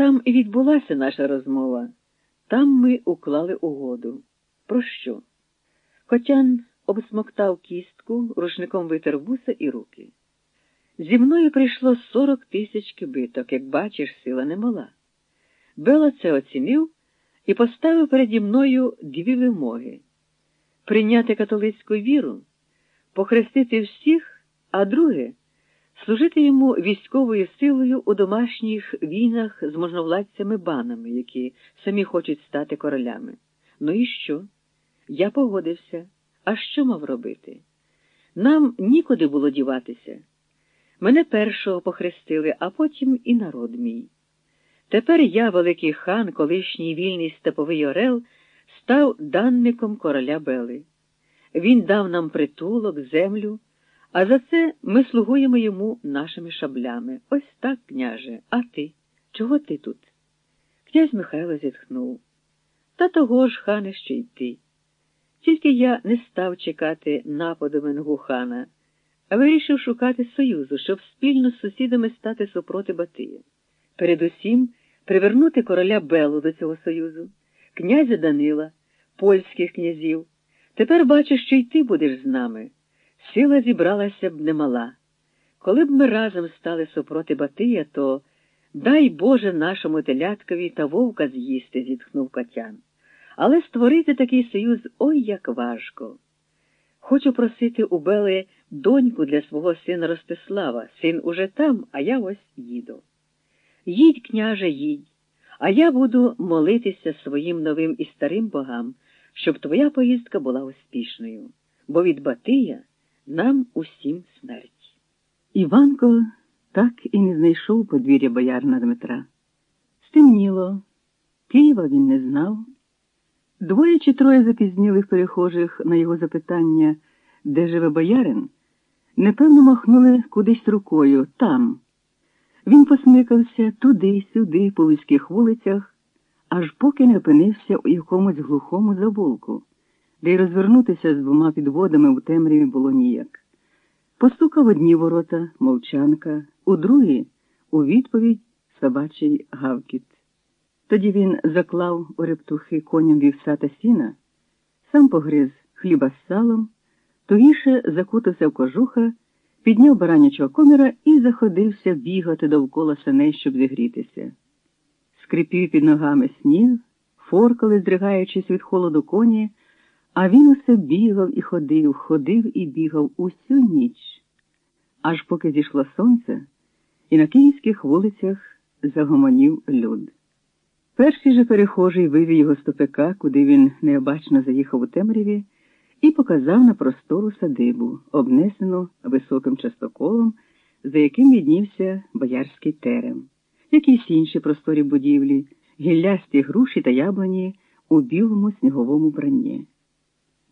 Там і відбулася наша розмова. Там ми уклали угоду. Про що? Котян обсмоктав кістку, рушником витер вуса і руки. Зі мною прийшло сорок тисяч кибиток, як бачиш, сила немала. Бела це оцінив і поставив переді мною дві вимоги прийняти католицьку віру, похрестити всіх, а друге служити йому військовою силою у домашніх війнах з можновладцями банами, які самі хочуть стати королями. Ну і що? Я погодився. А що мав робити? Нам нікуди було діватися. Мене першого похрестили, а потім і народ мій. Тепер я, великий хан, колишній вільний степовий орел, став данником короля Бели. Він дав нам притулок, землю, а за це ми слугуємо йому нашими шаблями. Ось так, княже, а ти? Чого ти тут? Князь Михайло зітхнув. Та того ж, хане, що й ти. Тільки я не став чекати нападу Менгухана, а вирішив шукати союзу, щоб спільно з сусідами стати супроти Батия. Передусім привернути короля Белу до цього союзу, князя Данила, польських князів. Тепер бачу, що й ти будеш з нами. Сила зібралася б немала. Коли б ми разом стали супроти Батия, то дай Боже нашому теляткові та вовка з'їсти, зітхнув Катян. Але створити такий союз ой як важко. Хочу просити у Бели доньку для свого сина Ростислава. Син уже там, а я ось їду. Їдь, княже, їдь, а я буду молитися своїм новим і старим богам, щоб твоя поїздка була успішною, бо від Батия нам усім смерть. Іванко так і не знайшов подвір'я боярна Дмитра. Стемніло, Києва він не знав. Двоє чи троє запізнілих перехожих на його запитання, де живе боярин, непевно махнули кудись рукою там. Він посмикався туди-сюди, по вузьких вулицях, аж поки не опинився у якомусь глухому завулку, де й розвернутися з двома підводами в темряві було ніяк. Постукав одні ворота, мовчанка, у другі у відповідь собачий гавкіт. Тоді він заклав у рептухи коням вівса та сіна, сам погриз хліба з салом, тугіше закутався в кожуха, підняв баранячого коміра і заходився бігати довкола саней, щоб зігрітися. Скрипів під ногами сніг, форкали, здригаючись від холоду коні, а він усе бігав і ходив, ходив і бігав усю ніч, аж поки зійшло сонце, і на київських вулицях загомонів люд. Перший же перехожий вивів його з тупика, куди він необачно заїхав у темряві, і показав на простору садибу, обнесену високим частоколом, за яким віднівся боярський терем, якісь інші просторі будівлі, гіллясті груші та яблуні у білому сніговому бранні.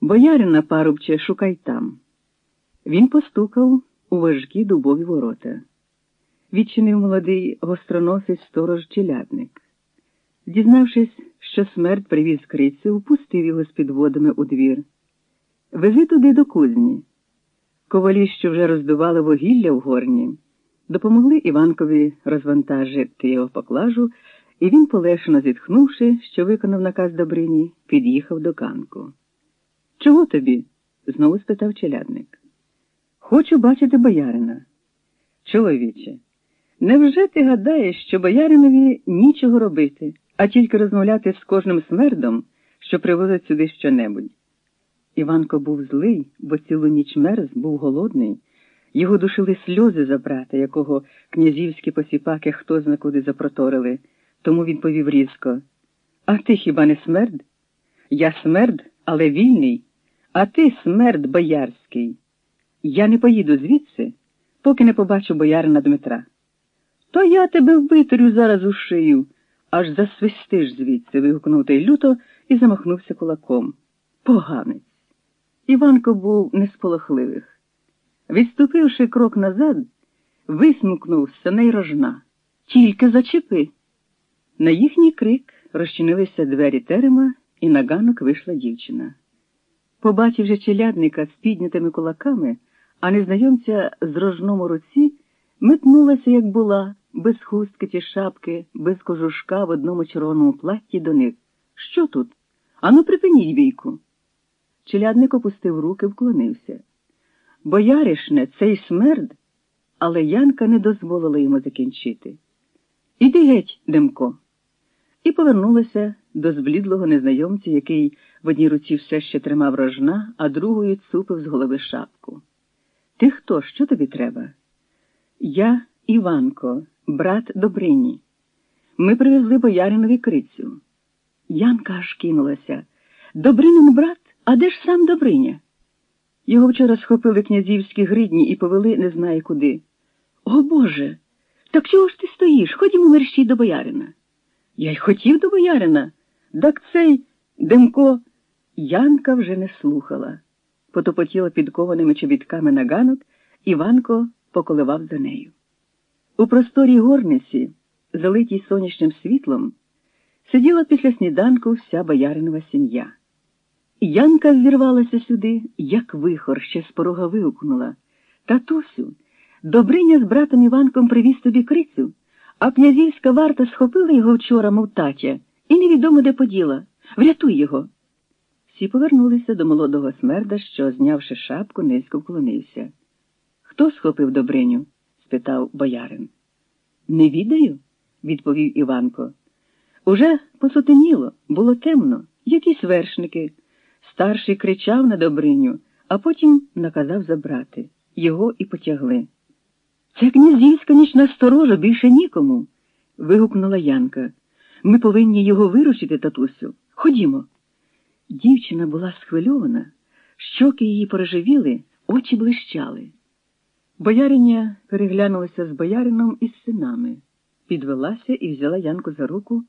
Боярина, парубче, шукай там. Він постукав у важкі дубові ворота. Відчинив молодий гостроносий сторож челядник. Дізнавшись, що смерть привіз крицю, впустив його з підводами у двір. Вези туди до кузні. Ковалі, що вже роздували вугілля в горні, допомогли Іванкові розвантажити його поклажу, і він, полегшено зітхнувши, що виконав наказ Добрині, під'їхав до канку. Чого тобі? знову спитав челядник. Хочу бачити боярина. Чоловіче, невже ти гадаєш, що бояринові нічого робити, а тільки розмовляти з кожним смердом, що привозить сюди щонебудь? Іванко був злий, бо цілу ніч мерз, був голодний. Його душили сльози за брата, якого князівські посіпаки хто зна куди запроторили, тому він повів різко. А ти хіба не смерд? Я смерд, але вільний, а ти смерд боярський. Я не поїду звідси, поки не побачу боярина Дмитра. То я тебе виторю зараз у шию, аж засвистиш звідси, вигукнув той люто і замахнувся кулаком. Поганець. Іванко був не з. Відступивши крок назад, висмукнув з саней рожна. Тільки зачепи. На їхній крик розчинилися двері терема, і на ганок вийшла дівчина. Побачивши челядника з піднятими кулаками, а незнайомця з рожном у руці, метнулася, як була, без хустки чи шапки, без кожушка в одному червоному платті до них. Що тут? Ану, припиніть бійку. Челядник опустив руки, вклонився. Бояришне, цей смерд, але Янка не дозволила йому закінчити. Іди геть, Демко. І повернулася до зблідлого незнайомця, який в одній руці все ще тримав рожна, а другою цупив з голови шапку. Ти хто? Що тобі треба? Я Іванко, брат Добрині. Ми привезли бояринові крицю. Янка аж кинулася. Добринин брат, а де ж сам Добриня? Його вчора схопили князівські гридні і повели не знає куди. О Боже! Так чого ж ти стоїш? Ходімо мерщій до боярина. Я й хотів до боярина. Так цей Демко. Янка вже не слухала. Потопотіла підкованими чобітками на ганок, Іванко поколивав за нею. У просторій горниці, залитій сонячним світлом, сиділа після сніданку вся бояринова сім'я. Янка ввірвалася сюди, як вихор, ще з порога вигукнула. Татусю, Добриня з братом Іванком привіз тобі крицю, а князівська варта схопила його вчора, мов татя, і невідомо де поділа. Врятуй його. Всі повернулися до молодого смерда, що, знявши шапку, низько вклонився. Хто схопив Добриню? спитав боярин. Не відаю, відповів Іванко. Уже посутеніло, було темно, якісь вершники. Старший кричав на Добриню, а потім наказав забрати. Його і потягли. Це князівська нічна сторожа, більше нікому. вигукнула Янка. Ми повинні його виручити, татусю. Ходімо. Дівчина була схвильована, щоки її переживіли, очі блищали. Бояриня переглянулася з боярином і з синами, підвелася і взяла Янку за руку,